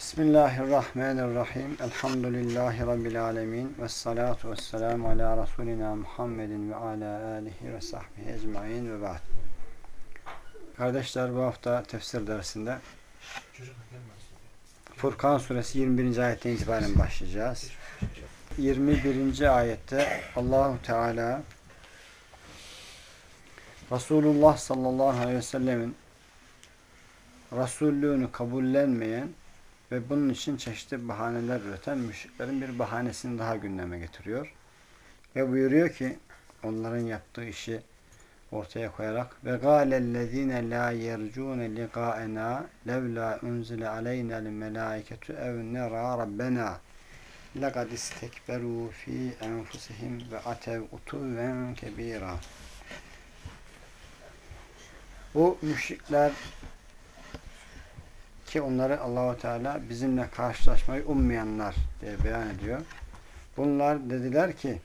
Bismillahirrahmanirrahim. Elhamdülillahi Rabbil alemin. Ve salatu ve selamu ala Resulina Muhammedin ve ala alihi ve sahbihi ecmain ve ba'd. Kardeşler bu hafta tefsir dersinde Furkan suresi 21. ayetten itibaren başlayacağız. 21. ayette Allahu Teala Resulullah sallallahu aleyhi ve sellemin Resullüğünü kabullenmeyen ve bunun için çeşitli bahaneler üreten müşriklerin bir bahanesini daha gündeme getiriyor. Ve buyuruyor ki onların yaptığı işi ortaya koyarak ve gâlellezîne lâ yercûne ligâenâ levlâ unzile aleynel melâiketu ev nerâ rabbena lekad istekberû fî enfusihim ve atev utuven kebîrâ Bu müşrikler ki onları Allahu Teala bizimle karşılaşmayı ummayanlar diye beyan ediyor. Bunlar dediler ki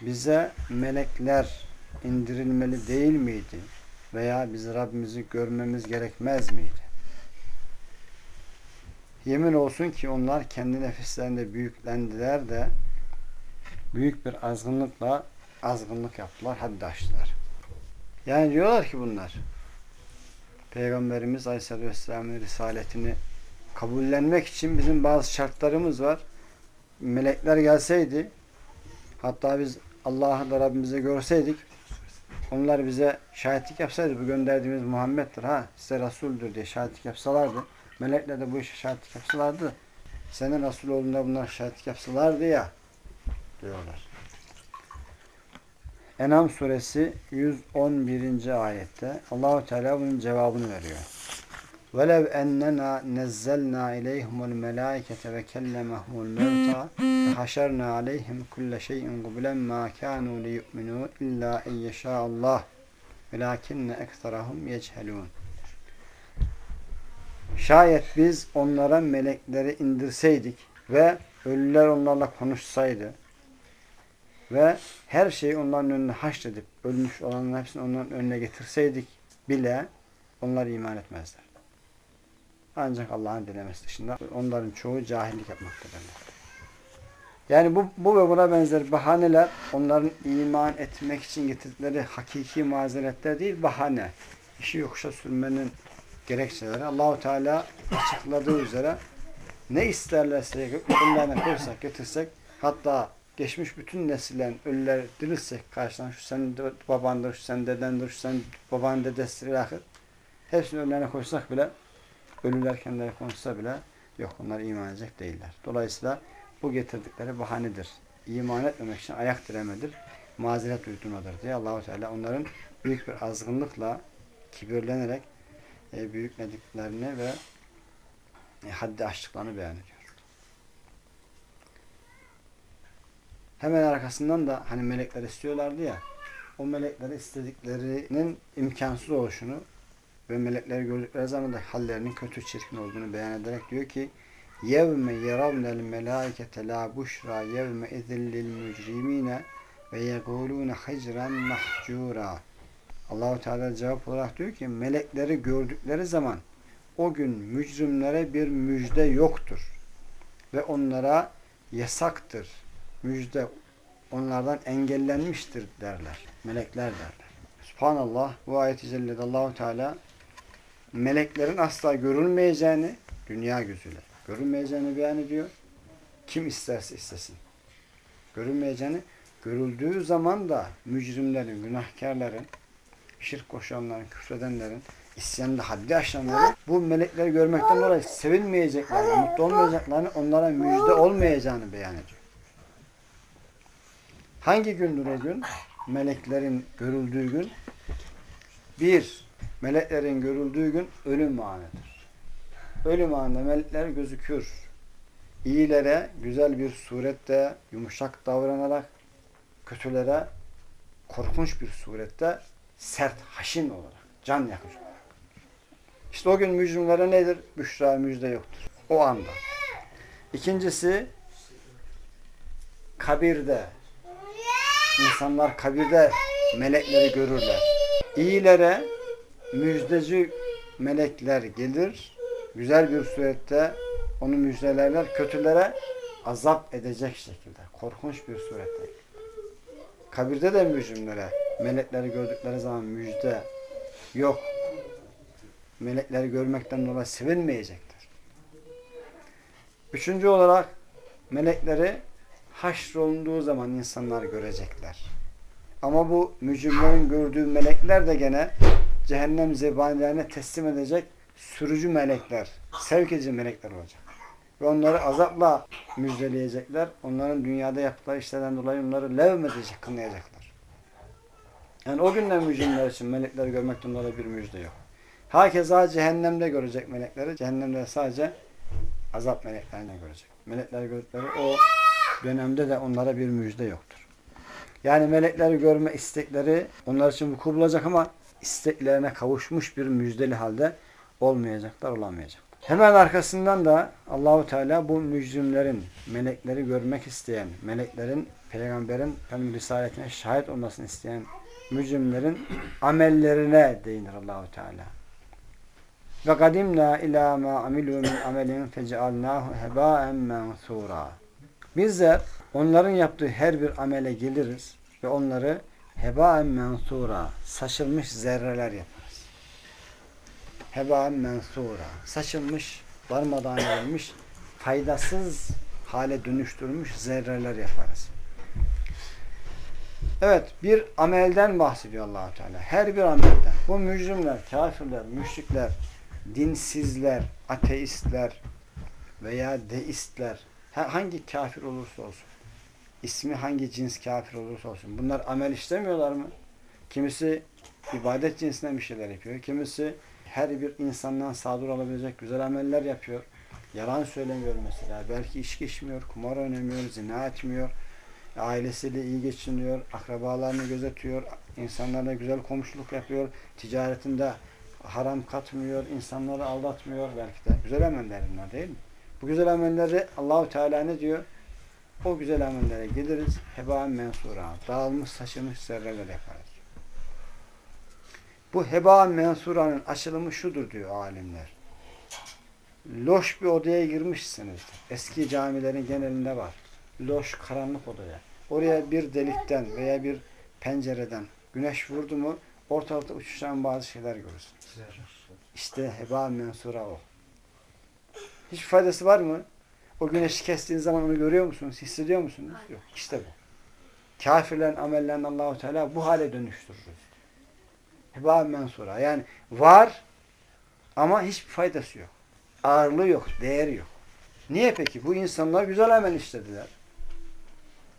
bize melekler indirilmeli değil miydi? Veya biz Rabbimizi görmemiz gerekmez miydi? Yemin olsun ki onlar kendi nefislerinde büyüklendiler de büyük bir azgınlıkla azgınlık yaptılar, haddi aştılar. Yani diyorlar ki bunlar Peygamberimiz Aleyhisselatü Vesselam'ın risaletini kabullenmek için bizim bazı şartlarımız var. Melekler gelseydi hatta biz Allah'ı da Rabbimize görseydik onlar bize şahitlik yapsaydı bu gönderdiğimiz Muhammed'dir ha size Resul'dür diye şahitlik yapsalardı melekler de bu işe şahitlik yapsalardı senin Resul olduğunda bunlar şahitlik yapsalardı ya diyorlar. Enam suresi 111. ayette Allahu Teala bunun cevabını veriyor. Ennena nezzelna ileyhumul melaikete ve kellemehumul mevta ve haşerna aleyhim kulle şeyin gublen ma kanu liyu'minu illa en yeşâallah velakinne ekserahum yechelûn Şayet biz onlara melekleri indirseydik ve ölüler onlarla konuşsaydı ve her şeyi onların önüne haşredip ölmüş olanların hepsini onların önüne getirseydik bile onlar iman etmezler. Ancak Allah'ın dilemesi dışında onların çoğu cahillik yapmaktadırlar. Yani bu, bu ve buna benzer bahaneler onların iman etmek için getirdikleri hakiki mazeretler değil, bahane. İşi yokuşa sürmenin gerekçeleri. Allahu Teala açıkladığı üzere ne isterlerse önlerine koysak, getirsek hatta geçmiş bütün nesillerin ölüler dirilsek karşıdan şu senin babandır, şu senin dedendir, şu senin babanın dedesidir ahir. Hepsini önlerine koysak bile ölüler kendileri konuşsa bile yok onlar iman edecek değiller. Dolayısıyla bu getirdikleri bahanedir. İman etmemek için ayak diremedir. Mazeret uydumadır diye Allahu Teala onların büyük bir azgınlıkla kibirlenerek e, büyüklediklerini ve e, haddi aştıklarını beyan ediyor. Hemen arkasından da hani melekler istiyorlardı ya o melekleri istediklerinin imkansız oluşunu ve melekleri gördükleri zaman da hallerinin kötü çirkin olduğunu beyan ederek diyor ki yeravnel melâikete la buşra yevme izillil mücrimine ve yegulûne hicren mahcûrâ Allahu Teala cevap olarak diyor ki melekleri gördükleri zaman o gün mücrimlere bir müjde yoktur ve onlara yasaktır müjde onlardan engellenmiştir derler. Melekler derler. Subhanallah bu ayet-i cellede Allahu Teala meleklerin asla görülmeyeceğini dünya gözüyle görülmeyeceğini beyan ediyor. Kim isterse istesin. Görülmeyeceğini görüldüğü zaman da mücrimlerin, günahkarların, şirk koşanların, küfredenlerin, isyanda haddi aşanların bu melekleri görmekten dolayı sevilmeyeceklerini, mutlu olmayacaklarını, onlara müjde olmayacağını beyan ediyor. Hangi gündür o gün? Meleklerin görüldüğü gün. Bir, meleklerin görüldüğü gün ölüm anıdır. Ölüm anında melekler gözükür. İyilere güzel bir surette yumuşak davranarak kötülere korkunç bir surette sert, haşin olarak, can yakıcı olarak. İşte o gün mücrimlere nedir? Büşra müjde yoktur. O anda. İkincisi kabirde İnsanlar kabirde melekleri görürler. İyilere müjdeci melekler gelir. Güzel bir surette onu müjdelerler. Kötülere azap edecek şekilde. Korkunç bir surette. Kabirde de mücrimlere melekleri gördükleri zaman müjde yok. Melekleri görmekten dolayı sevinmeyecekler. Üçüncü olarak melekleri haşrolunduğu zaman insanlar görecekler. Ama bu mücrimlerin gördüğü melekler de gene cehennem zebanilerine teslim edecek sürücü melekler, sevk edici melekler olacak. Ve onları azapla müjdeleyecekler. Onların dünyada yaptıkları işlerden dolayı onları levmedecek, kınayacaklar. Yani o günden mücrimler için melekleri görmekten dolayı bir müjde yok. Hakeza cehennemde görecek melekleri, cehennemde sadece azap meleklerini görecek. Melekleri gördükleri o dönemde de onlara bir müjde yoktur. Yani melekleri görme istekleri onlar için vuku bulacak ama isteklerine kavuşmuş bir müjdeli halde olmayacaklar, olamayacaklar. Hemen arkasından da Allahu Teala bu mücrimlerin, melekleri görmek isteyen, meleklerin, peygamberin efendim, risaletine şahit olmasını isteyen mücrimlerin amellerine değinir Allahu Teala. Ve kadimna ila ma amilu min amelin fecealnahu hebaen mensura. Bizler onların yaptığı her bir amele geliriz ve onları hebaen mensura, saçılmış zerreler yaparız. Hebaen mensura, saçılmış, darmadağın edilmiş, faydasız hale dönüştürülmüş zerreler yaparız. Evet, bir amelden bahsediyor Allahu Teala. Her bir amelden. Bu mücrimler, kafirler, müşrikler, dinsizler, ateistler veya deistler, hangi kafir olursa olsun, ismi hangi cins kafir olursa olsun, bunlar amel işlemiyorlar mı? Kimisi ibadet cinsinden bir şeyler yapıyor. Kimisi her bir insandan sadır olabilecek güzel ameller yapıyor. Yalan söylemiyor mesela. Belki içki içmiyor, kumar oynamıyor, zina etmiyor. Ailesiyle iyi geçiniyor, akrabalarını gözetiyor, insanlarla güzel komşuluk yapıyor, ticaretinde haram katmıyor, insanları aldatmıyor belki de. Güzel ameller bunlar değil mi? Bu güzel amelleri Allahu Teala ne diyor? O güzel amellere geliriz. Heba mensura. Dağılmış saçılmış zerreler yaparız. Bu heba mensuranın açılımı şudur diyor alimler. Loş bir odaya girmişsiniz. Eski camilerin genelinde var. Loş karanlık odaya. Oraya bir delikten veya bir pencereden güneş vurdu mu ortalıkta uçuşan bazı şeyler görürsünüz. İşte heba mensura o. Hiç faydası var mı? O güneşi kestiğiniz zaman onu görüyor musunuz? Hissediyor musunuz? Yok. İşte bu. Kafirlerin amellerini Allahu Teala bu hale dönüştürür. Heba mensura. Yani var ama hiçbir faydası yok. Ağırlığı yok, değeri yok. Niye peki? Bu insanlar güzel amel işlediler.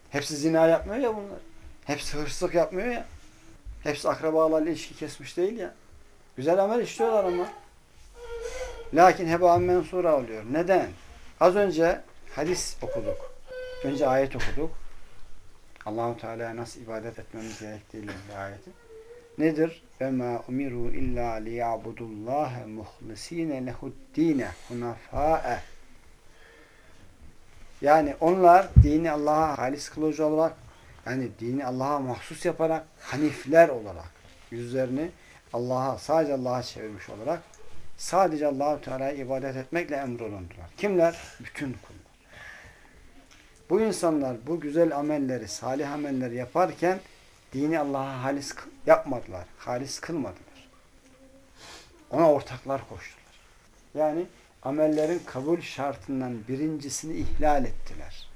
Hepsi zina yapmıyor ya bunlar. Hepsi hırsızlık yapmıyor ya. Hepsi akrabalarla ilişki kesmiş değil ya. Güzel amel işliyorlar ama. Lakin heba mensura oluyor. Neden? Az önce hadis okuduk. Önce ayet okuduk. Allahu Teala'ya nasıl ibadet etmemiz gerektiğiyle ayeti. Nedir? Ve ma umiru illa liya'budullaha muhlisine lehu'd-dine hunafa'a. Yani onlar dini Allah'a halis kılıcı olarak yani dini Allah'a mahsus yaparak hanifler olarak yüzlerini Allah'a sadece Allah'a çevirmiş olarak sadece Allahu Teala'ya ibadet etmekle emrolundular. Kimler? Bütün kullar. Bu insanlar bu güzel amelleri, salih amelleri yaparken dini Allah'a halis yapmadılar. Halis kılmadılar. Ona ortaklar koştular. Yani amellerin kabul şartından birincisini ihlal ettiler.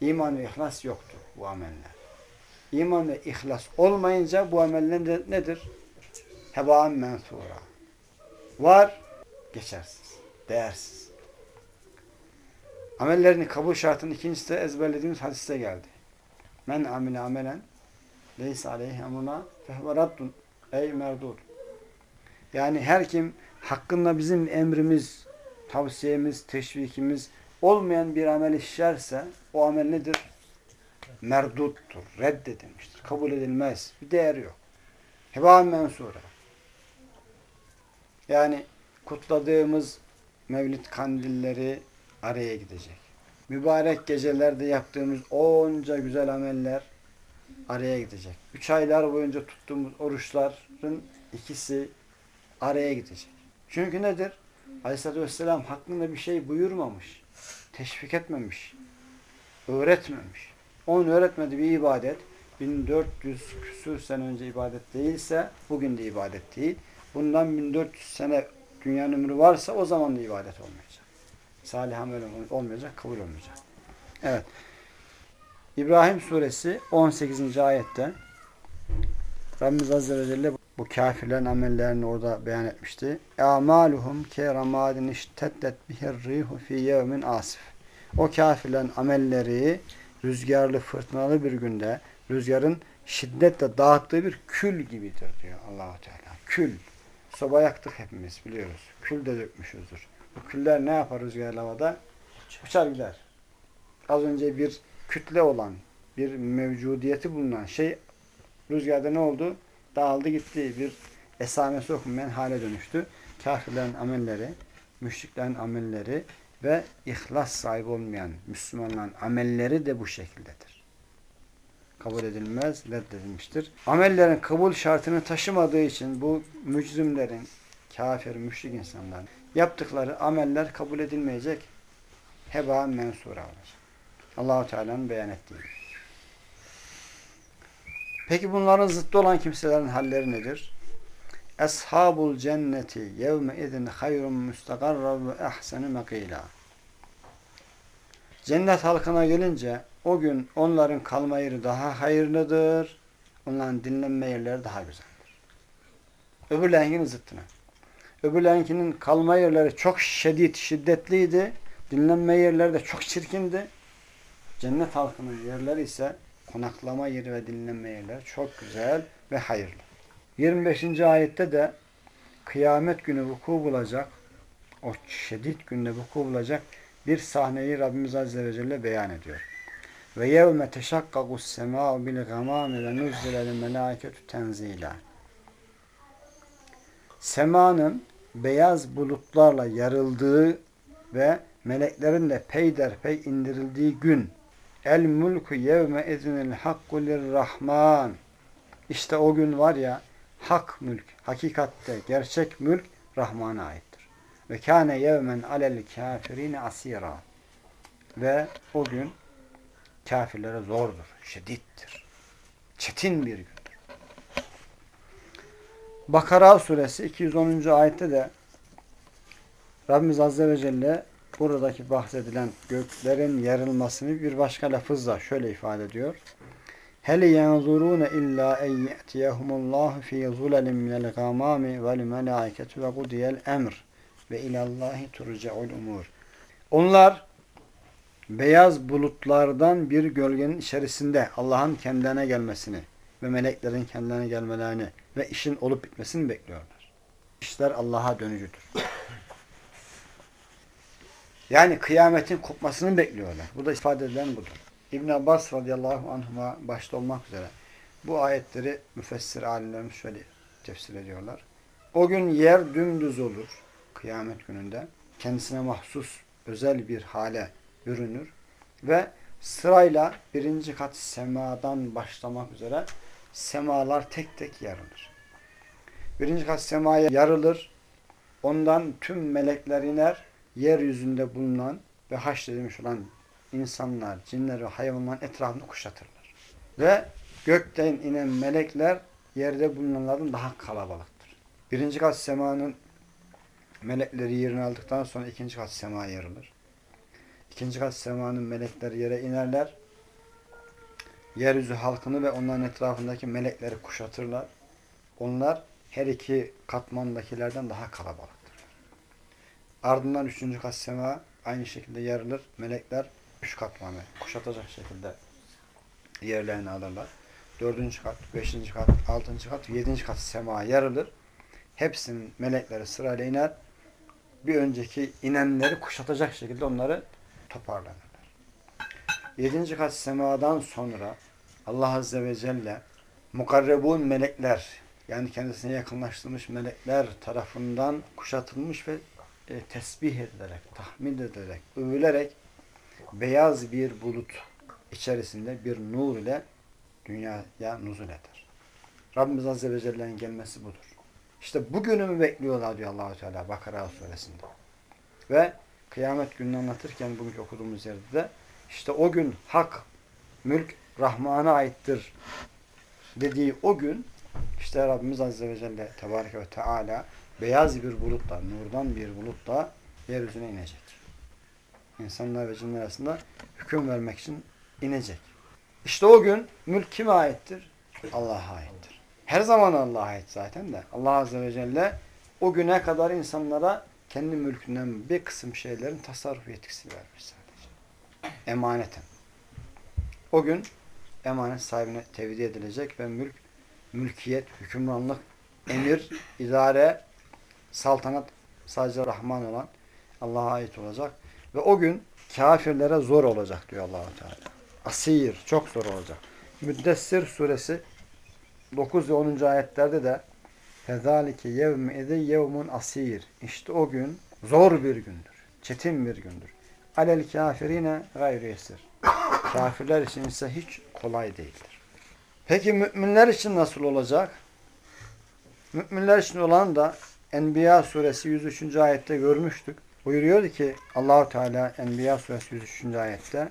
İman ve ihlas yoktu bu ameller. İman ve ihlas olmayınca bu ameller nedir? Hebaan mensura. Var, geçersiz, değersiz. Amellerini kabul şartının ikincisi de ezberlediğimiz hadiste geldi. Men amile amelen leysa aleyhi emruna fehve raddun ey merdud. Yani her kim hakkında bizim emrimiz, tavsiyemiz, teşvikimiz olmayan bir amel işlerse o amel nedir? Merduttur, reddedilmiştir, kabul edilmez, bir değeri yok. Hevan mensura. Yani kutladığımız mevlid kandilleri araya gidecek. Mübarek gecelerde yaptığımız onca güzel ameller araya gidecek. Üç aylar boyunca tuttuğumuz oruçların ikisi araya gidecek. Çünkü nedir? Aleyhisselatü Vesselam hakkında bir şey buyurmamış. Teşvik etmemiş. Öğretmemiş. Onun öğretmediği bir ibadet 1400 küsur sene önce ibadet değilse bugün de ibadet değil. Bundan 1400 sene dünyanın ömrü varsa o zaman da ibadet olmayacak. Salih amel olmayacak, kabul olmayacak. Evet. İbrahim suresi 18. ayette Rabbimiz Azze ve Celle bu kafirlerin amellerini orada beyan etmişti. Amaluhum keramadin işteddet bihir rihu fi yevmin asif. O kafirlerin amelleri rüzgarlı, fırtınalı bir günde rüzgarın şiddetle dağıttığı bir kül gibidir diyor Allahu Teala. Kül. Soba yaktık hepimiz biliyoruz. Kül de dökmüşüzdür. Bu küller ne yapar rüzgarlı havada? Uçar gider. Az önce bir kütle olan, bir mevcudiyeti bulunan şey rüzgarda ne oldu? Dağıldı gitti. Bir esamesi okunmayan hale dönüştü. Kafirlerin amelleri, müşriklerin amelleri ve ihlas sahibi olmayan Müslümanların amelleri de bu şekildedir. Kabul edilmez, reddedilmiştir. Amellerin kabul şartını taşımadığı için bu müczümlerin, kafir, müşrik insanların yaptıkları ameller kabul edilmeyecek. Heba mensura olacak. Allahu Teala'nın beyan ettiği. Peki bunların zıttı olan kimselerin halleri nedir? Eshabul cenneti yevme idin hayrun müstakarra ve ahsenu mekila. Cennet halkına gelince o gün onların kalma yeri daha hayırlıdır. Onların dinlenme yerleri daha güzeldir. Öbürlerinkinin zıttına. Öbürlerinkinin kalma yerleri çok şiddet, şiddetliydi. Dinlenme yerleri de çok çirkindi. Cennet halkının yerleri ise konaklama yeri ve dinlenme yerleri çok güzel ve hayırlı. 25. ayette de kıyamet günü vuku bulacak, o şiddet günde vuku bulacak bir sahneyi Rabbimiz Azze ve Celle beyan ediyor. Ve yevme teşakkakus semâ'u bil gamâmi ve nuzzelel melâketü tenzîlâ. Semanın beyaz bulutlarla yarıldığı ve meleklerin de peyderpey indirildiği gün El mulku yevme izinil hakku lirrahman İşte o gün var ya hak mülk, hakikatte gerçek mülk Rahman'a aittir. Ve kâne yevmen alel kafirine asira ve o gün kafirlere zordur, şedittir. Çetin bir gündür. Bakara suresi 210. ayette de Rabbimiz Azze ve Celle buradaki bahsedilen göklerin yarılmasını bir başka lafızla şöyle ifade ediyor. Hel yanzuruna illa en ye'tiyehumullahu fi zulalin minel gamami vel melaiketu ve kudiyel emr ve ilallahi turcaul umur. Onlar beyaz bulutlardan bir gölgenin içerisinde Allah'ın kendilerine gelmesini ve meleklerin kendilerine gelmelerini ve işin olup bitmesini bekliyorlar. İşler Allah'a dönücüdür. Yani kıyametin kopmasını bekliyorlar. Bu da ifade edilen budur. İbn Abbas radıyallahu anhuma başta olmak üzere bu ayetleri müfessir alimlerimiz şöyle tefsir ediyorlar. O gün yer dümdüz olur kıyamet gününde. Kendisine mahsus özel bir hale bürünür ve sırayla birinci kat semadan başlamak üzere semalar tek tek yarılır. Birinci kat semaya yarılır. Ondan tüm melekler iner yeryüzünde bulunan ve haşredilmiş olan insanlar, cinler ve hayvanların etrafını kuşatırlar. Ve gökten inen melekler yerde bulunanlardan daha kalabalıktır. Birinci kat semanın melekleri yerini aldıktan sonra ikinci kat sema yarılır. İkinci kat semanın melekleri yere inerler. Yeryüzü halkını ve onların etrafındaki melekleri kuşatırlar. Onlar her iki katmandakilerden daha kalabalık. Ardından üçüncü kat sema aynı şekilde yarılır. Melekler üç katmanı kuşatacak şekilde yerlerini alırlar. Dördüncü kat, beşinci kat, altıncı kat, yedinci kat sema yarılır. Hepsinin melekleri sırayla iner. Bir önceki inenleri kuşatacak şekilde onları toparlanırlar. Yedinci kat semadan sonra Allah Azze ve Celle mukarrebun melekler yani kendisine yakınlaştırmış melekler tarafından kuşatılmış ve e, tesbih edilerek, tahmin edilerek, övülerek beyaz bir bulut içerisinde bir nur ile dünyaya nuzul eder. Rabbimiz Azze ve Celle'nin gelmesi budur. İşte bugünü mü bekliyorlar diyor Allahu Teala Bakara suresinde. Ve kıyamet gününü anlatırken bugün okuduğumuz yerde de işte o gün hak, mülk Rahman'a aittir dediği o gün işte Rabbimiz Azze ve Celle Tebareke ve Teala beyaz bir bulutla, nurdan bir bulutla yeryüzüne inecek. İnsanlar ve cinler arasında hüküm vermek için inecek. İşte o gün mülk kime aittir? Allah'a aittir. Her zaman Allah'a ait zaten de. Allah Azze ve Celle o güne kadar insanlara kendi mülkünden bir kısım şeylerin tasarruf yetkisi vermiş sadece. Emaneten. O gün emanet sahibine tevdi edilecek ve mülk, mülkiyet, hükümranlık, emir, idare, saltanat sadece Rahman olan Allah'a ait olacak. Ve o gün kafirlere zor olacak diyor Allahu Teala. Asir, çok zor olacak. Müddessir suresi 9 ve 10. ayetlerde de Fezalike yevme ezi yevmun asir. İşte o gün zor bir gündür. Çetin bir gündür. Alel kafirine gayri yesir. Kafirler için ise hiç kolay değildir. Peki müminler için nasıl olacak? Müminler için olan da Enbiya suresi 103. ayette görmüştük. Buyuruyordu ki Allahu Teala Enbiya suresi 103. ayette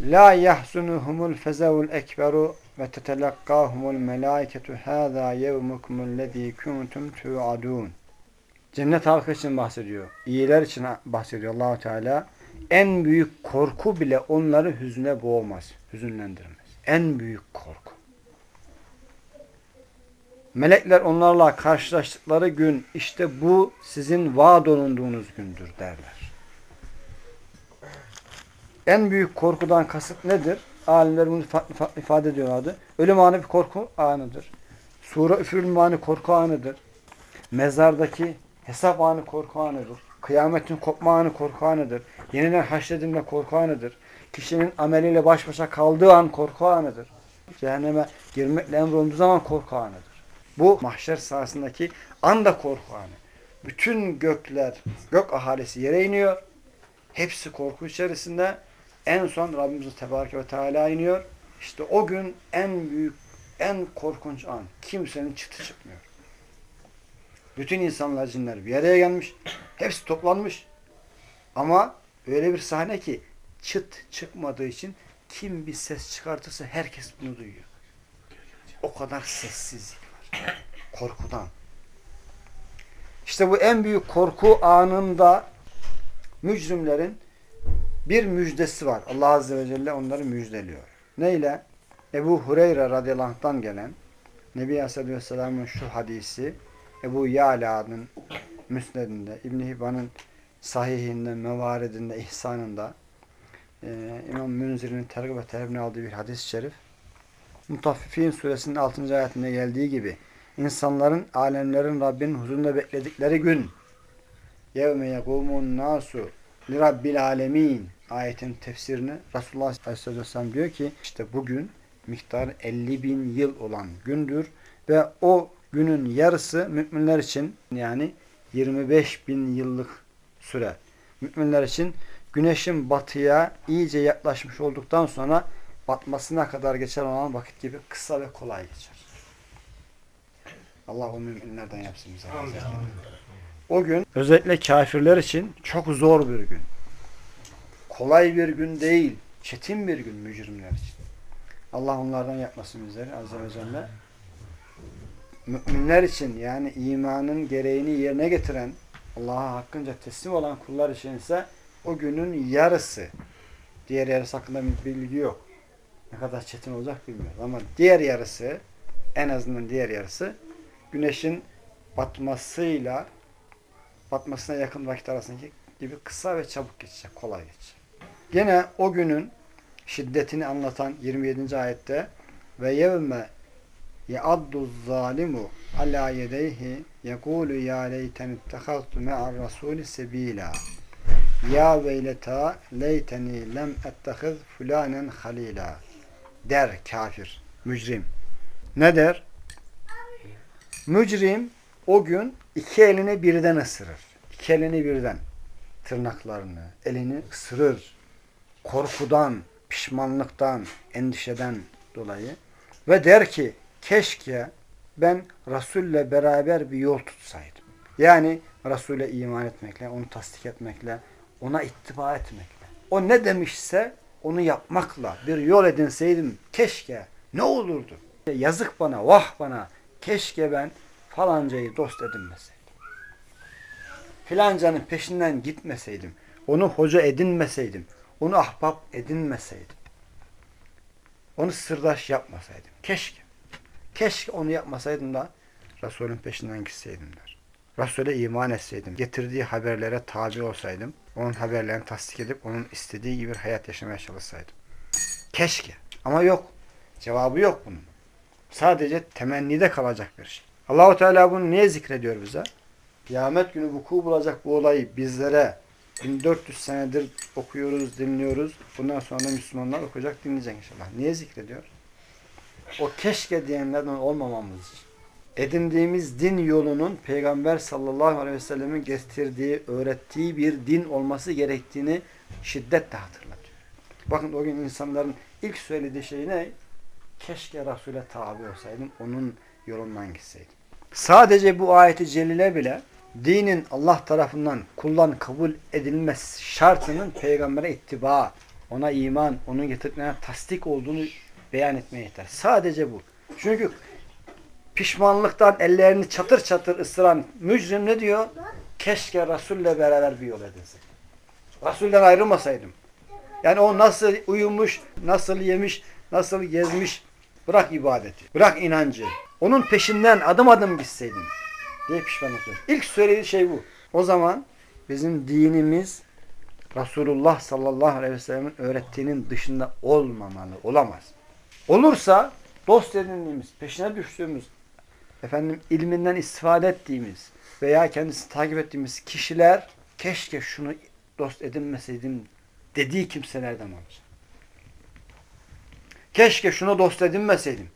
La yahzunuhumul fezevul ekberu ve tetelakkahumul melaiketu hâzâ yevmukumullezî kuntum tu'adûn. Cennet halkı için bahsediyor. İyiler için bahsediyor Allahu Teala. En büyük korku bile onları hüzne boğmaz, hüzünlendirmez. En büyük korku. Melekler onlarla karşılaştıkları gün işte bu sizin vaad olunduğunuz gündür derler. En büyük korkudan kasıt nedir? Alimler bunu ifade ediyorlardı. Ölüm anı bir korku anıdır. Sura üfürülme anı korku anıdır. Mezardaki hesap anı korku anıdır. Kıyametin kopma anı korku anıdır. Yeniden haşredilme korku anıdır. Kişinin ameliyle baş başa kaldığı an korku anıdır. Cehenneme girmekle emrolunduğu zaman korku anıdır. Bu mahşer sahasındaki anda korku anı. Bütün gökler, gök ahalisi yere iniyor. Hepsi korku içerisinde. En son Rabbimiz Tebareke ve Teala iniyor. İşte o gün en büyük, en korkunç an. Kimsenin çıtı çıkmıyor. Bütün insanlar, cinler bir araya gelmiş. Hepsi toplanmış. Ama öyle bir sahne ki çıt çıkmadığı için kim bir ses çıkartırsa herkes bunu duyuyor. O kadar sessizlik var. Korkudan. İşte bu en büyük korku anında mücrimlerin bir müjdesi var. Allah Azze ve Celle onları müjdeliyor. Neyle? Ebu Hureyre radıyallahu anh'tan gelen Nebi Aleyhisselam'ın şu hadisi Ebu Yala'nın müsnedinde, İbn-i Hibban'ın sahihinde, mevaridinde, ihsanında e, İmam Münzir'in tergib ve terhibine aldığı bir hadis-i şerif Mutaffifin suresinin 6. ayetinde geldiği gibi insanların, alemlerin Rabbinin huzurunda bekledikleri gün yevme yekumun nasu li rabbil alemin ayetin tefsirini Resulullah Aleyhisselam diyor ki işte bugün miktarı 50 bin yıl olan gündür ve o günün yarısı müminler için yani 25 bin yıllık süre. Müminler için güneşin batıya iyice yaklaşmış olduktan sonra batmasına kadar geçer olan vakit gibi kısa ve kolay geçer. Allah o müminlerden yapsın bize. O gün özellikle kafirler için çok zor bir gün. Kolay bir gün değil. Çetin bir gün mücrimler için. Allah onlardan yapmasın bizleri Azze ve Celle. Müminler için yani imanın gereğini yerine getiren Allah'a hakkınca teslim olan kullar için ise o günün yarısı diğer yarısı hakkında bir bilgi yok. Ne kadar çetin olacak bilmiyoruz. Ama diğer yarısı en azından diğer yarısı güneşin batmasıyla batmasına yakın vakit arasındaki gibi kısa ve çabuk geçecek, kolay geçecek. Gene o günün şiddetini anlatan 27. ayette ve yevme ye'addu zalimu ala yedeyhi yekulu ya leyten ittehaztu me'ar rasuli sebila ya veyleta leyteni lem ettehiz fulanen halila der kafir, mücrim. Ne der? Mücrim o gün iki elini birden ısırır. İki elini birden. Tırnaklarını, elini ısırır. Korkudan, pişmanlıktan, endişeden dolayı. Ve der ki keşke ben Resul'le beraber bir yol tutsaydım. Yani Resul'e iman etmekle, onu tasdik etmekle, ona ittiba etmekle. O ne demişse onu yapmakla bir yol edinseydim keşke ne olurdu? Yazık bana, vah bana, keşke ben falancayı dost edinmeseydim. Filancanın peşinden gitmeseydim, onu hoca edinmeseydim, onu ahbap edinmeseydim, onu sırdaş yapmasaydım. Keşke. Keşke onu yapmasaydım da Resul'ün peşinden gitseydim der. Resul'e iman etseydim, getirdiği haberlere tabi olsaydım, onun haberlerini tasdik edip onun istediği gibi bir hayat yaşamaya çalışsaydım. Keşke. Ama yok. Cevabı yok bunun. Sadece temennide kalacak bir şey. Allahu Teala bunu niye zikrediyor bize? Kıyamet günü vuku bulacak bu olayı bizlere 1400 senedir okuyoruz, dinliyoruz. Bundan sonra Müslümanlar okuyacak, dinleyecek inşallah. Niye zikrediyor? O keşke diyenlerden olmamamız. Edindiğimiz din yolunun Peygamber sallallahu aleyhi ve sellemin getirdiği, öğrettiği bir din olması gerektiğini şiddetle hatırlatıyor. Bakın o gün insanların ilk söylediği şey ne? Keşke Resul'e tabi olsaydım, onun yolundan gitseydim. Sadece bu ayeti celile bile dinin Allah tarafından kullan kabul edilmez şartının peygambere ittiba, ona iman, onun getirdiklerine tasdik olduğunu beyan etmeye yeter. Sadece bu. Çünkü pişmanlıktan ellerini çatır çatır ısıran mücrim ne diyor? Keşke Resul'le beraber bir yol edinse. Resul'den ayrılmasaydım. Yani o nasıl uyumuş, nasıl yemiş, nasıl gezmiş, bırak ibadeti, bırak inancı. Onun peşinden adım adım gitseydim diye pişmanlık duyuyor. İlk söylediği şey bu. O zaman bizim dinimiz Resulullah sallallahu aleyhi ve sellem'in öğrettiğinin dışında olmamalı, olamaz. Olursa dost edindiğimiz, peşine düştüğümüz, efendim ilminden istifade ettiğimiz veya kendisini takip ettiğimiz kişiler keşke şunu dost edinmeseydim dediği kimselerden olacak. Keşke şunu dost edinmeseydim.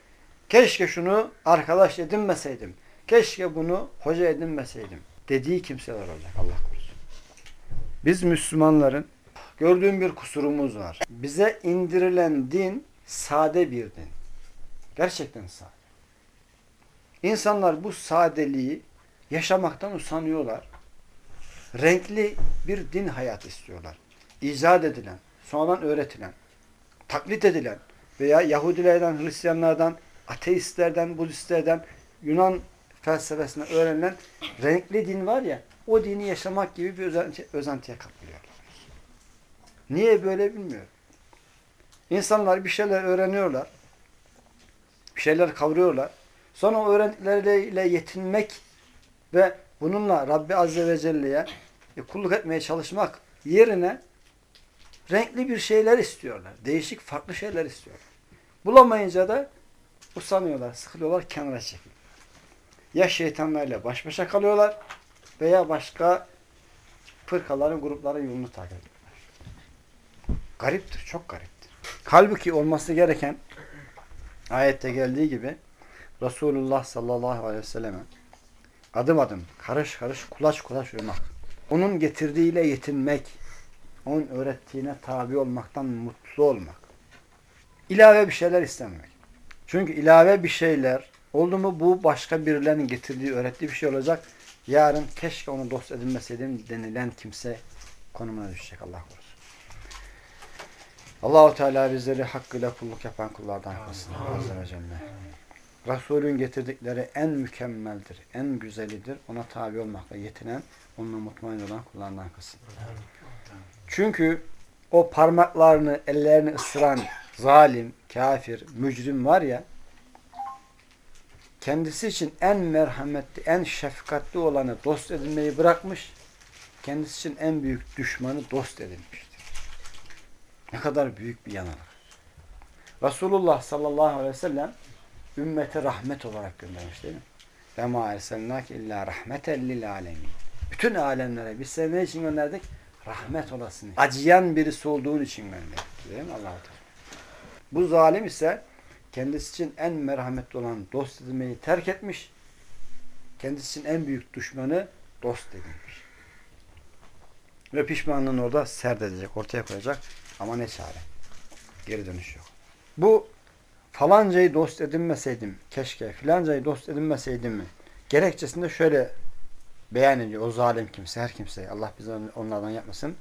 Keşke şunu arkadaş edinmeseydim. Keşke bunu hoca edinmeseydim. Dediği kimseler olacak Allah korusun. Biz Müslümanların gördüğüm bir kusurumuz var. Bize indirilen din sade bir din. Gerçekten sade. İnsanlar bu sadeliği yaşamaktan usanıyorlar. Renkli bir din hayat istiyorlar. İcat edilen, sonradan öğretilen, taklit edilen veya Yahudilerden, Hristiyanlardan, ateistlerden, Budistlerden, Yunan felsefesine öğrenilen renkli din var ya, o dini yaşamak gibi bir özenti, özentiye kapılıyorlar. Niye böyle bilmiyorum. İnsanlar bir şeyler öğreniyorlar, bir şeyler kavruyorlar. Sonra o öğrendikleriyle yetinmek ve bununla Rabbi Azze ve Celle'ye kulluk etmeye çalışmak yerine renkli bir şeyler istiyorlar. Değişik, farklı şeyler istiyorlar. Bulamayınca da usanıyorlar, sıkılıyorlar, kenara çekiliyorlar. Ya şeytanlarla baş başa kalıyorlar veya başka fırkaların, grupların yolunu takip ediyorlar. Gariptir, çok gariptir. Halbuki olması gereken ayette geldiği gibi Resulullah sallallahu aleyhi ve selleme adım adım, karış karış, kulaç kulaç uymak. Onun getirdiğiyle yetinmek, onun öğrettiğine tabi olmaktan mutlu olmak. İlave bir şeyler istememek. Çünkü ilave bir şeyler oldu mu bu başka birilerinin getirdiği, öğrettiği bir şey olacak. Yarın keşke onu dost edinmeseydim denilen kimse konumuna düşecek Allah korusun. Allahu Teala bizleri hakkıyla kulluk yapan kullardan kılsın. Azze ve Celle. Resulün getirdikleri en mükemmeldir, en güzelidir. Ona tabi olmakla yetinen, onunla mutmain olan kullardan kılsın. Çünkü o parmaklarını, ellerini ısıran zalim, kafir, mücrim var ya, kendisi için en merhametli, en şefkatli olanı dost edinmeyi bırakmış, kendisi için en büyük düşmanı dost edinmiştir. Ne kadar büyük bir yanılık. Resulullah sallallahu aleyhi ve sellem ümmete rahmet olarak göndermiş değil mi? Ve ma erselnâke illâ rahmeten lil alemin. Bütün alemlere biz seni ne için gönderdik? Rahmet olasın. Acıyan birisi olduğun için gönderdik. Değil mi allah Teala? Bu zalim ise kendisi için en merhametli olan dost edilmeyi terk etmiş. Kendisi en büyük düşmanı dost edilmiş. Ve pişmanlığını orada serdedecek, ortaya koyacak. Ama ne çare? Geri dönüş yok. Bu falancayı dost edinmeseydim keşke, filancayı dost edinmeseydim mi? Gerekçesinde şöyle beyan ediyor. O zalim kimse, her kimse. Allah bizi onlardan yapmasın.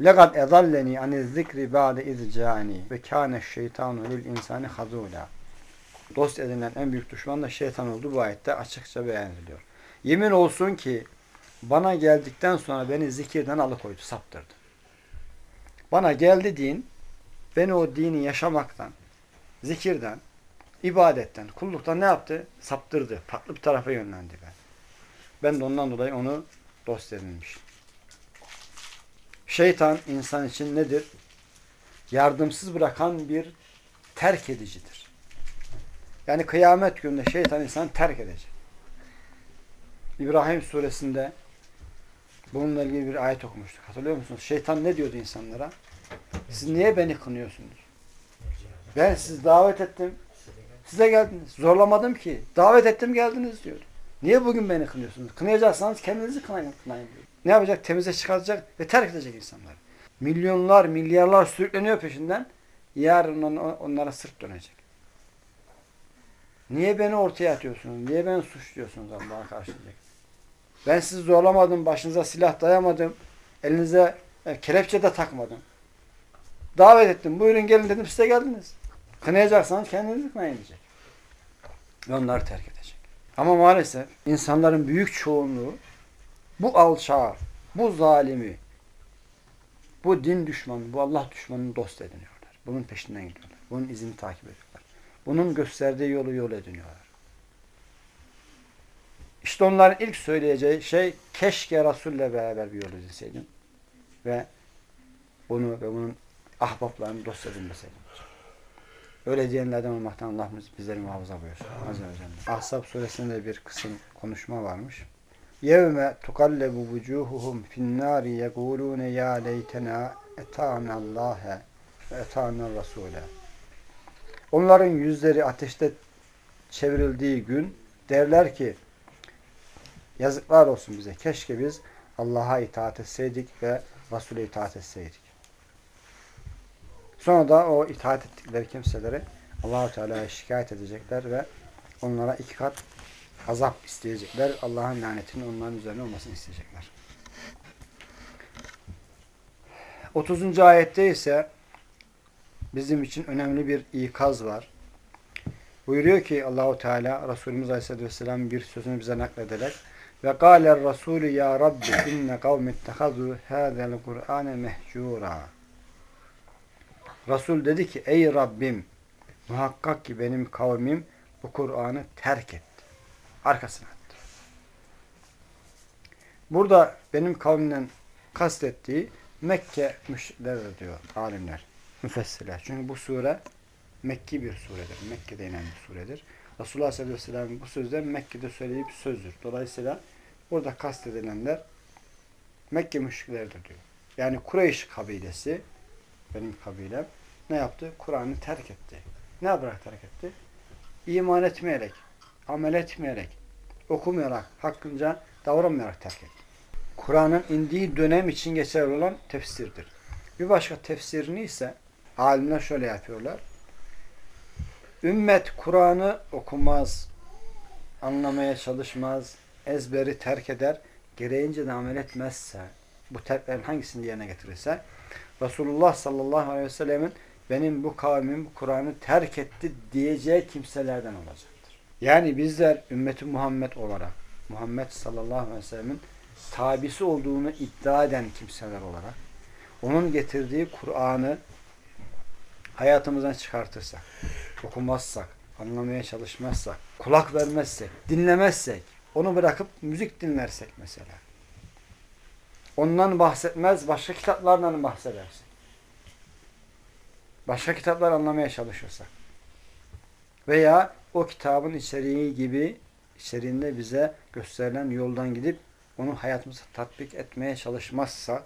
لَقَدْ اَضَلَّنِي عَنِ الذِّكْرِ بَعْدَ اِذْ جَاءَنِي وَكَانَ الشَّيْطَانُ لِلْاِنْسَانِ خَذُولًا Dost edinilen en büyük düşman da şeytan oldu. Bu ayette açıkça beyan ediliyor. Yemin olsun ki bana geldikten sonra beni zikirden alıkoydu, saptırdı. Bana geldi din, beni o dini yaşamaktan, zikirden, ibadetten, kulluktan ne yaptı? Saptırdı. Farklı bir tarafa yönlendi ben. Ben de ondan dolayı onu dost edinmiştim. Şeytan insan için nedir? Yardımsız bırakan bir terk edicidir. Yani kıyamet gününde şeytan insan terk edecek. İbrahim suresinde bununla ilgili bir ayet okumuştuk. Hatırlıyor musunuz? Şeytan ne diyordu insanlara? Siz niye beni kınıyorsunuz? Ben sizi davet ettim. Size geldiniz. Zorlamadım ki. Davet ettim geldiniz diyor. Niye bugün beni kınıyorsunuz? Kınayacaksanız kendinizi kınayın, kınayın diyor. Ne yapacak? Temize çıkartacak ve terk edecek insanları. Milyonlar, milyarlar sürükleniyor peşinden. Yarın onlara sırt dönecek. Niye beni ortaya atıyorsunuz? Niye beni suçluyorsunuz Allah'a karşı diyecek. Ben sizi zorlamadım, başınıza silah dayamadım, elinize e, kelepçe de takmadım. Davet ettim, buyurun gelin dedim, size geldiniz. Kınayacaksanız kendinizi kınayın diyecek. Ve onları terk edecek. Ama maalesef insanların büyük çoğunluğu bu alçağı, bu zalimi, bu din düşmanı, bu Allah düşmanını dost ediniyorlar. Bunun peşinden gidiyorlar. Bunun izini takip ediyorlar. Bunun gösterdiği yolu yol ediniyorlar. İşte onların ilk söyleyeceği şey keşke Resul'le beraber bir yol edilseydim. Ve bunu ve bunun ahbaplarını dost edinmeseydim. Öyle diyenlerden olmaktan Allah bizleri muhafaza buyursun. Azze ve Celle. Ahzab suresinde bir kısım konuşma varmış. Yevme tukallebu vucuhuhum finnâri yegûlûne ya leytena etânallâhe ve etânal rasûle. Onların yüzleri ateşte çevrildiği gün derler ki yazıklar olsun bize. Keşke biz Allah'a itaat etseydik ve Resul'e itaat etseydik. Sonra da o itaat ettikleri kimseleri Allahu Teala'ya şikayet edecekler ve onlara iki kat azap isteyecekler. Allah'ın lanetinin onların üzerine olmasını isteyecekler. 30. ayette ise bizim için önemli bir ikaz var. Buyuruyor ki Allahu Teala Resulümüz Aleyhisselatü Vesselam bir sözünü bize naklederek ve kâler Resulü ya Rabbi inne kavmi ittehazû hâzel Kur'âne mehcûrâ Resul dedi ki ey Rabbim muhakkak ki benim kavmim bu Kur'an'ı terk etti. Arkasına attı. Burada benim kavmimden kastettiği Mekke müşrikleri diyor alimler, müfessirler. Çünkü bu sure Mekki bir suredir. Mekke'de inen bir suredir. Resulullah sallallahu aleyhi ve sellem bu sözler Mekke'de söylediği bir sözdür. Dolayısıyla burada kastedilenler Mekke müşrikleridir diyor. Yani Kureyş kabilesi benim kabilem ne yaptı? Kur'an'ı terk etti. Ne yaparak terk etti? İman etmeyerek, amel etmeyerek, okumayarak, hakkınca davranmayarak terk etti. Kur'an'ın indiği dönem için geçerli olan tefsirdir. Bir başka tefsirini ise alimler şöyle yapıyorlar. Ümmet Kur'an'ı okumaz, anlamaya çalışmaz, ezberi terk eder, gereğince de amel etmezse, bu terklerin hangisini yerine getirirse, Resulullah sallallahu aleyhi ve sellemin benim bu kavmim Kur'an'ı terk etti diyeceği kimselerden olacaktır. Yani bizler ümmeti Muhammed olarak Muhammed sallallahu aleyhi ve sellemin tabisi olduğunu iddia eden kimseler olarak onun getirdiği Kur'an'ı hayatımızdan çıkartırsak, okumazsak, anlamaya çalışmazsak, kulak vermezsek, dinlemezsek, onu bırakıp müzik dinlersek mesela. Ondan bahsetmez, başka kitaplardan bahsedersek. Başka kitaplar anlamaya çalışırsak. Veya o kitabın içeriği gibi içeriğinde bize gösterilen yoldan gidip onu hayatımıza tatbik etmeye çalışmazsa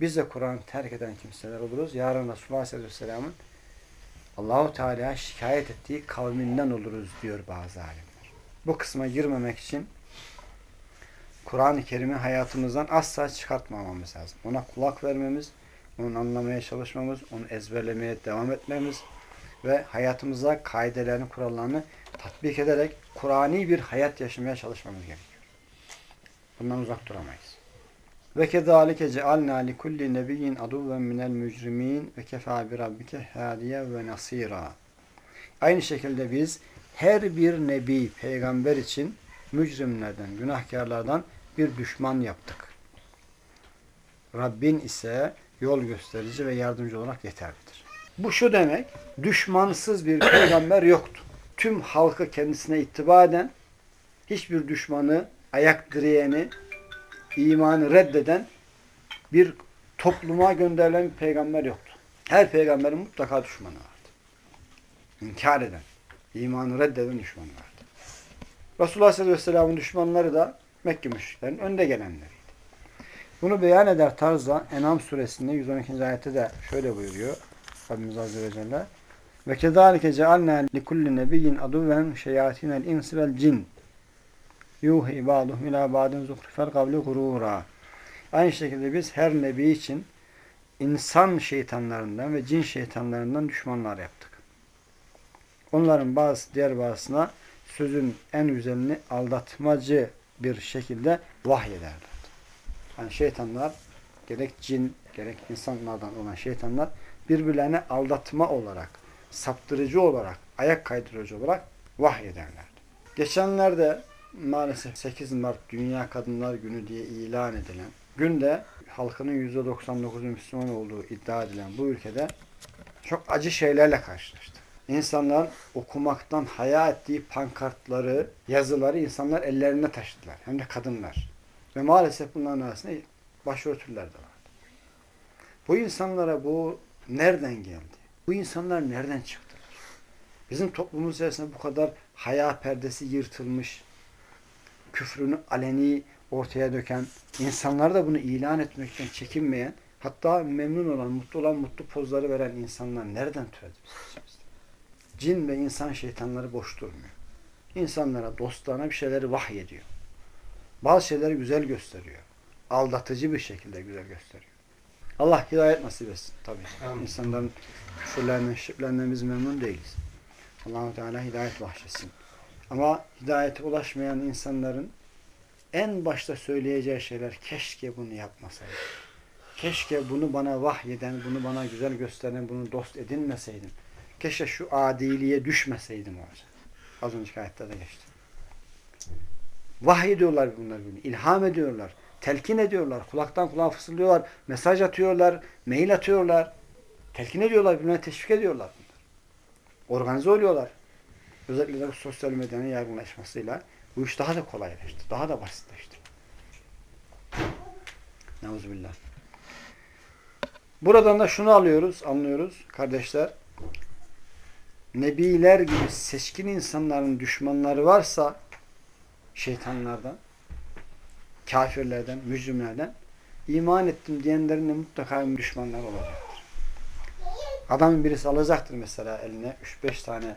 biz de Kur'an'ı terk eden kimseler oluruz. Yarın Resulullah Aleyhisselam'ın Allahu Teala şikayet ettiği kavminden oluruz diyor bazı alimler. Bu kısma girmemek için Kur'an-ı Kerim'i hayatımızdan asla çıkartmamamız lazım. Ona kulak vermemiz, onu anlamaya çalışmamız, onu ezberlemeye devam etmemiz ve hayatımıza kaidelerini, kurallarını tatbik ederek Kur'ani bir hayat yaşamaya çalışmamız gerekiyor. Bundan uzak duramayız. Ve kezalike cealna li kulli nebiyyin aduven minel mücrimin ve kefa bi rabbike hadiye ve nasira. Aynı şekilde biz her bir nebi, peygamber için mücrimlerden, günahkarlardan bir düşman yaptık. Rabbin ise yol gösterici ve yardımcı olarak yeterlidir. Bu şu demek, düşmansız bir peygamber yoktu. Tüm halkı kendisine ittiba eden, hiçbir düşmanı, ayak direğeni, imanı reddeden bir topluma gönderilen bir peygamber yoktu. Her peygamberin mutlaka düşmanı vardı. İnkar eden, imanı reddeden düşmanı vardı. Resulullah sallallahu aleyhi ve sellem'in düşmanları da Mekke müşriklerin önde gelenleriydi. Bunu beyan eder tarzda Enam suresinde 112. ayette de şöyle buyuruyor Rabbimiz Azze ve Celle ve kezalike cealna li kulli nebiyyin aduven şeyatinel insi vel cin yuhi ba'duhum ila ba'din zuhrifel kavli gurura Aynı şekilde biz her nebi için insan şeytanlarından ve cin şeytanlarından düşmanlar yaptık. Onların bazı diğer bazısına sözün en güzelini aldatmacı bir şekilde vahyederlerdi. Yani şeytanlar gerek cin gerek insanlardan olan şeytanlar birbirlerine aldatma olarak, saptırıcı olarak, ayak kaydırıcı olarak vahyederlerdi. Geçenlerde maalesef 8 Mart Dünya Kadınlar Günü diye ilan edilen günde halkının %99'u Müslüman olduğu iddia edilen bu ülkede çok acı şeylerle karşılaştı. İnsanlar okumaktan haya ettiği pankartları, yazıları insanlar ellerine taşıdılar. Hem de kadınlar. Ve maalesef bunların arasında başörtüler de vardı. Bu insanlara bu nereden geldi? Bu insanlar nereden çıktılar? Bizim toplumumuz içerisinde bu kadar haya perdesi yırtılmış, küfrünü aleni ortaya döken, insanlar da bunu ilan etmekten çekinmeyen, hatta memnun olan, mutlu olan, mutlu pozları veren insanlar nereden türedi? Cin ve insan şeytanları boş durmuyor. İnsanlara, dostlarına bir şeyleri vahyediyor. Bazı şeyleri güzel gösteriyor. Aldatıcı bir şekilde güzel gösteriyor. Allah hidayet nasip etsin tabii. Amin. İnsanların küfürlerinden, şirklerinden biz memnun değiliz. Allahu Teala hidayet bahşetsin. Ama hidayete ulaşmayan insanların en başta söyleyeceği şeyler keşke bunu yapmasaydım. Keşke bunu bana vahyeden, bunu bana güzel gösteren, bunu dost edinmeseydim. Keşke şu adiliğe düşmeseydim olacak. Az önceki ayette de geçti. Vahiy ediyorlar bunlar bunu. ilham ediyorlar. Telkin ediyorlar. Kulaktan kulağa fısıldıyorlar. Mesaj atıyorlar. Mail atıyorlar. Telkin ediyorlar. Birbirine teşvik ediyorlar bunlar. Organize oluyorlar. Özellikle de sosyal medyanın yaygınlaşmasıyla bu iş daha da kolaylaştı. Daha da basitleşti. Neuzubillah. Buradan da şunu alıyoruz, anlıyoruz kardeşler. Nebiler gibi seçkin insanların düşmanları varsa şeytanlardan, kafirlerden, mücrimlerden iman ettim diyenlerin de mutlaka düşmanlar olacaktır. Adamın birisi alacaktır mesela eline 3-5 tane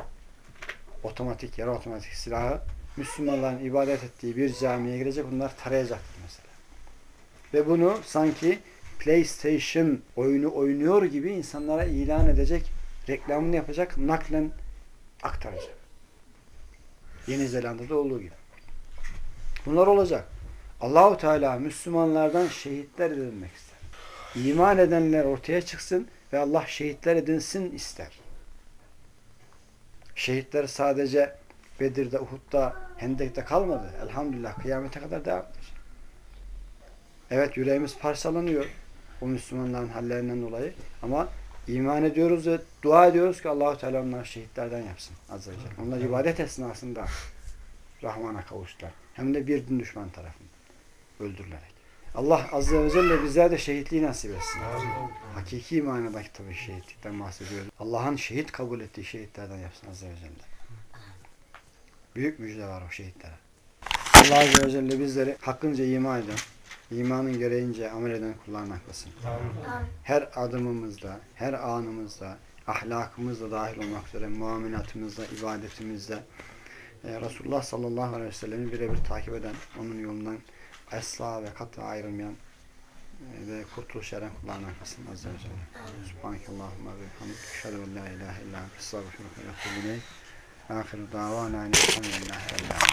otomatik, yarı otomatik silahı Müslümanların ibadet ettiği bir camiye girecek bunlar tarayacaktır mesela. Ve bunu sanki PlayStation oyunu oynuyor gibi insanlara ilan edecek, reklamını yapacak, naklen aktaracak. Yeni Zelanda'da olduğu gibi. Bunlar olacak. Allahu Teala Müslümanlardan şehitler edilmek ister. İman edenler ortaya çıksın ve Allah şehitler edinsin ister. Şehitler sadece Bedir'de, Uhud'da, Hendek'te kalmadı. Elhamdülillah kıyamete kadar devam edecek. Evet yüreğimiz parçalanıyor o Müslümanların hallerinden dolayı ama iman ediyoruz ve dua ediyoruz ki Allahu Teala onları şehitlerden yapsın azze ve celle. Onlar ibadet esnasında Rahman'a kavuştular. Hem de bir din düşman tarafından öldürülerek. Allah azze ve celle bizlere de şehitliği nasip etsin. Hakiki manadaki tabii şehitlikten bahsediyoruz. Allah'ın şehit kabul ettiği şehitlerden yapsın azze ve celle. Büyük müjde var o şehitlere. Allah azze ve celle bizleri hakkınca iman eden, imanın gereğince amel eden kullarına kılsın. Her adımımızda, her anımızda, ahlakımızda dahil olmak üzere muamelatımızda, ibadetimizde e, Resulullah sallallahu aleyhi ve sellem'i birebir takip eden, onun yolundan asla ve katı ayrılmayan e, ve kurtuluş eren kullarına kılsın azze ve celle. Subhanakallahumma ve hamdik. En la ilahe illa estağfiruke ve etûbü ileyk. Ahiru davana elhamdülillahi rabbil alemin.